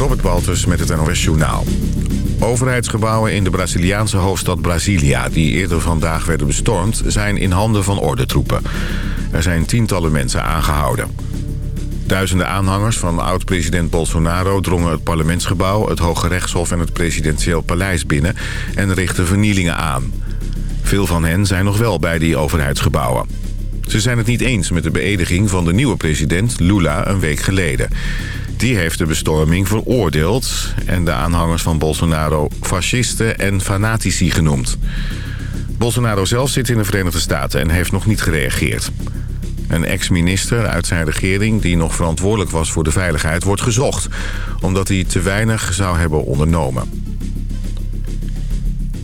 Robert Baltus met het NOS Journaal. Overheidsgebouwen in de Braziliaanse hoofdstad Brasilia... die eerder vandaag werden bestormd, zijn in handen van ordentroepen. Er zijn tientallen mensen aangehouden. Duizenden aanhangers van oud-president Bolsonaro drongen het parlementsgebouw... het Hoge Rechtshof en het presidentieel paleis binnen... en richtten vernielingen aan. Veel van hen zijn nog wel bij die overheidsgebouwen. Ze zijn het niet eens met de beëdiging van de nieuwe president Lula een week geleden. Die heeft de bestorming veroordeeld en de aanhangers van Bolsonaro fascisten en fanatici genoemd. Bolsonaro zelf zit in de Verenigde Staten en heeft nog niet gereageerd. Een ex-minister uit zijn regering die nog verantwoordelijk was voor de veiligheid wordt gezocht... omdat hij te weinig zou hebben ondernomen.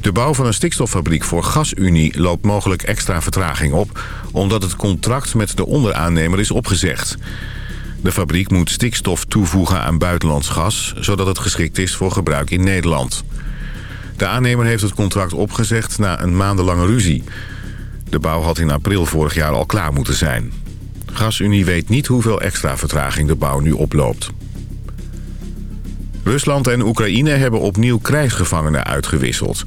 De bouw van een stikstoffabriek voor GasUnie loopt mogelijk extra vertraging op... omdat het contract met de onderaannemer is opgezegd. De fabriek moet stikstof toevoegen aan buitenlands gas... zodat het geschikt is voor gebruik in Nederland. De aannemer heeft het contract opgezegd na een maandenlange ruzie. De bouw had in april vorig jaar al klaar moeten zijn. GasUnie weet niet hoeveel extra vertraging de bouw nu oploopt. Rusland en Oekraïne hebben opnieuw krijgsgevangenen uitgewisseld.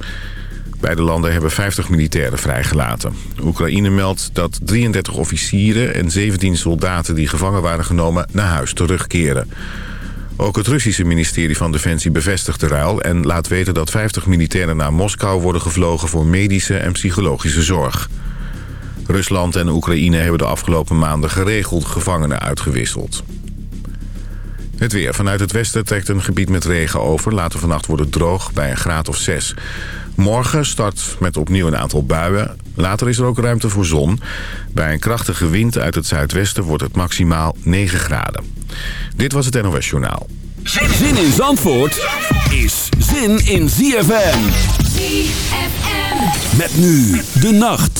Beide landen hebben 50 militairen vrijgelaten. Oekraïne meldt dat 33 officieren en 17 soldaten die gevangen waren genomen naar huis terugkeren. Ook het Russische ministerie van Defensie bevestigt de ruil... en laat weten dat 50 militairen naar Moskou worden gevlogen voor medische en psychologische zorg. Rusland en Oekraïne hebben de afgelopen maanden geregeld gevangenen uitgewisseld. Het weer. Vanuit het westen trekt een gebied met regen over. Later vannacht wordt het droog bij een graad of 6. Morgen start met opnieuw een aantal buien. Later is er ook ruimte voor zon. Bij een krachtige wind uit het zuidwesten wordt het maximaal 9 graden. Dit was het NOS Journaal. Zin in Zandvoort is zin in ZFM. ZFM. Met nu de nacht.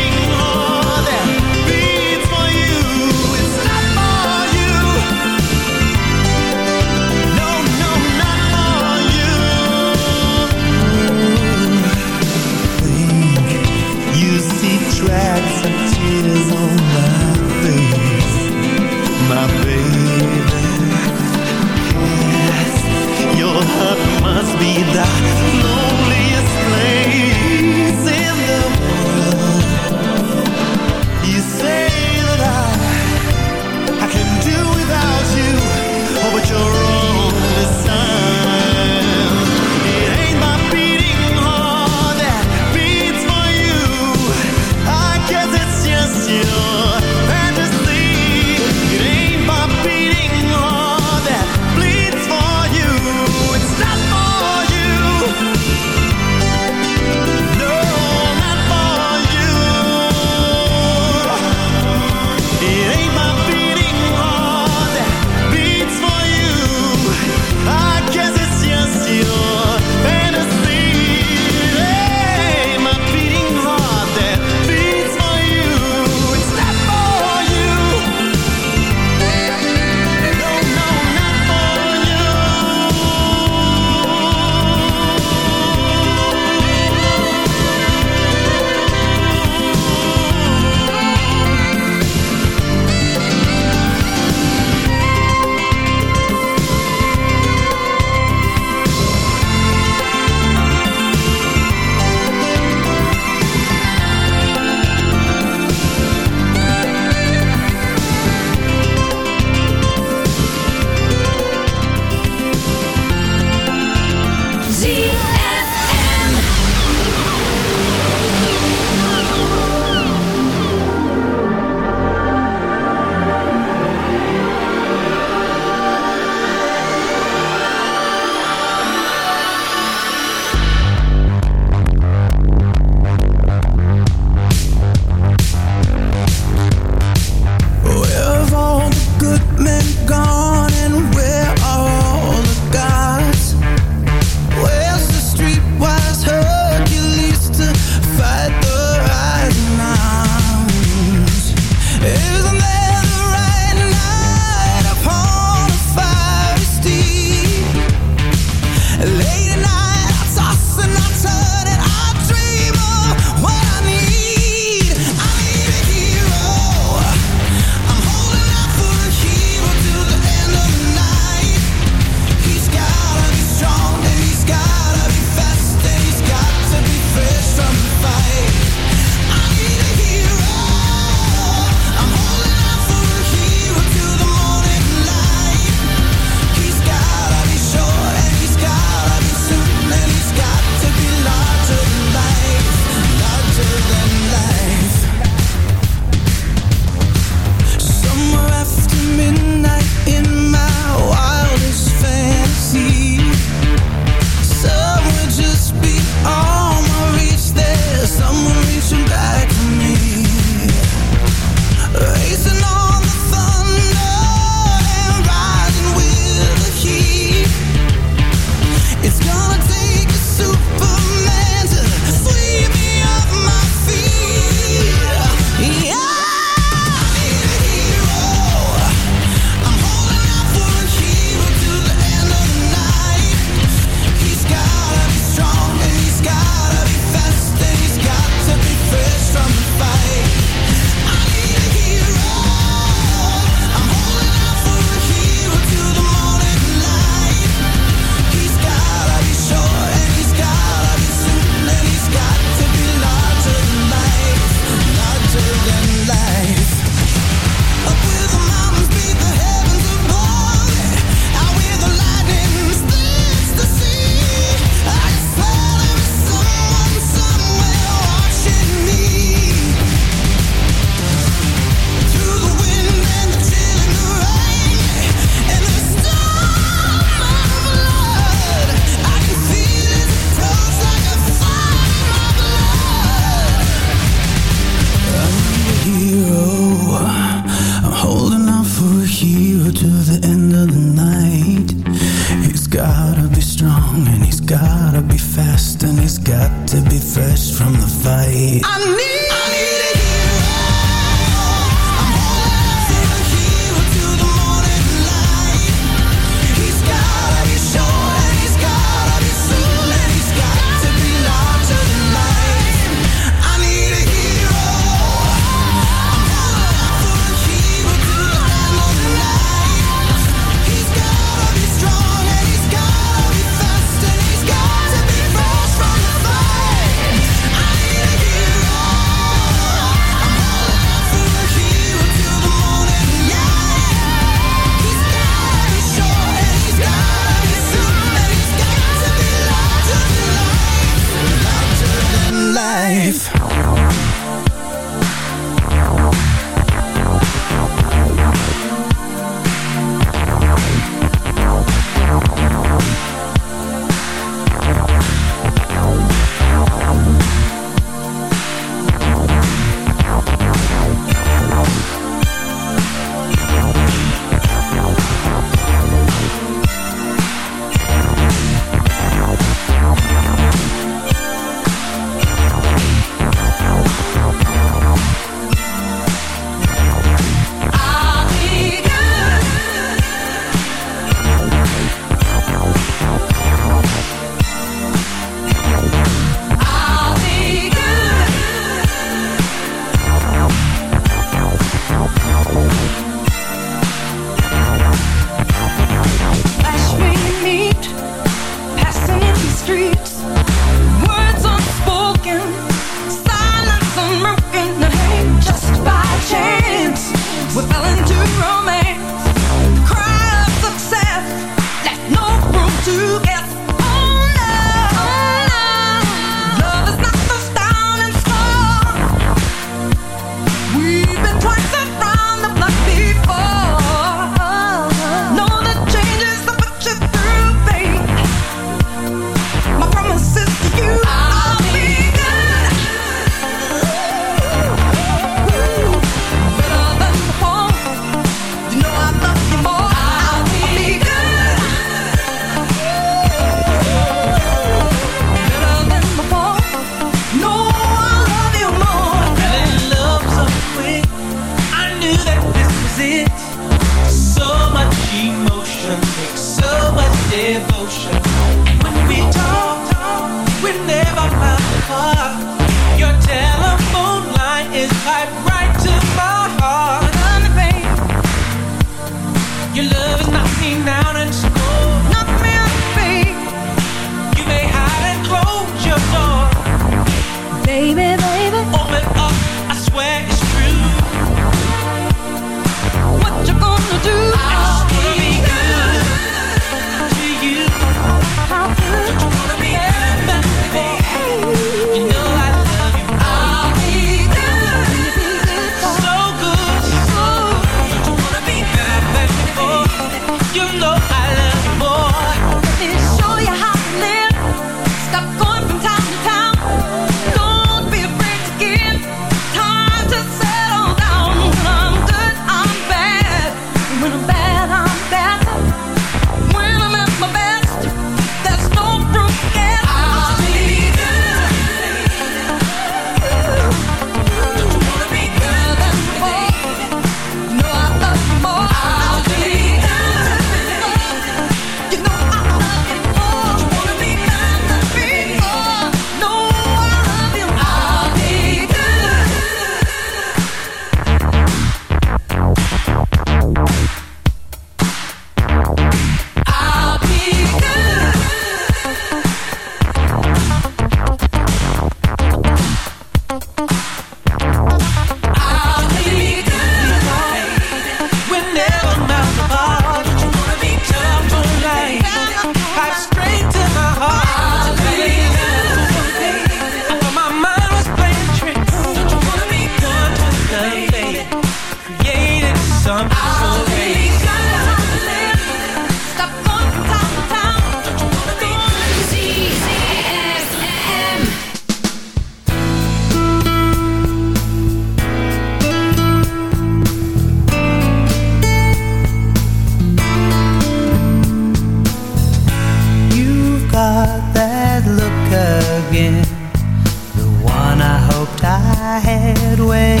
when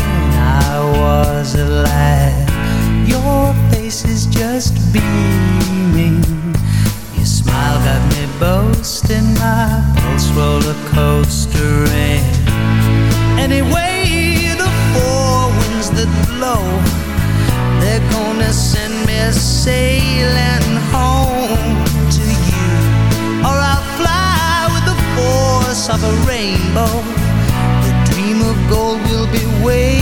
I was a lad. Your face is just beaming. Your smile got me boasting, my pulse roller coaster in. Anyway, the four winds that blow, they're gonna send me sailing home to you, or I'll fly with the force of a rainbow. The dream of gold be waiting.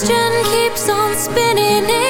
question keeps on spinning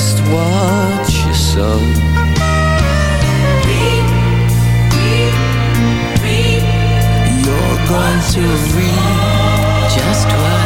just watch yourself. You're going to reap just what.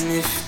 And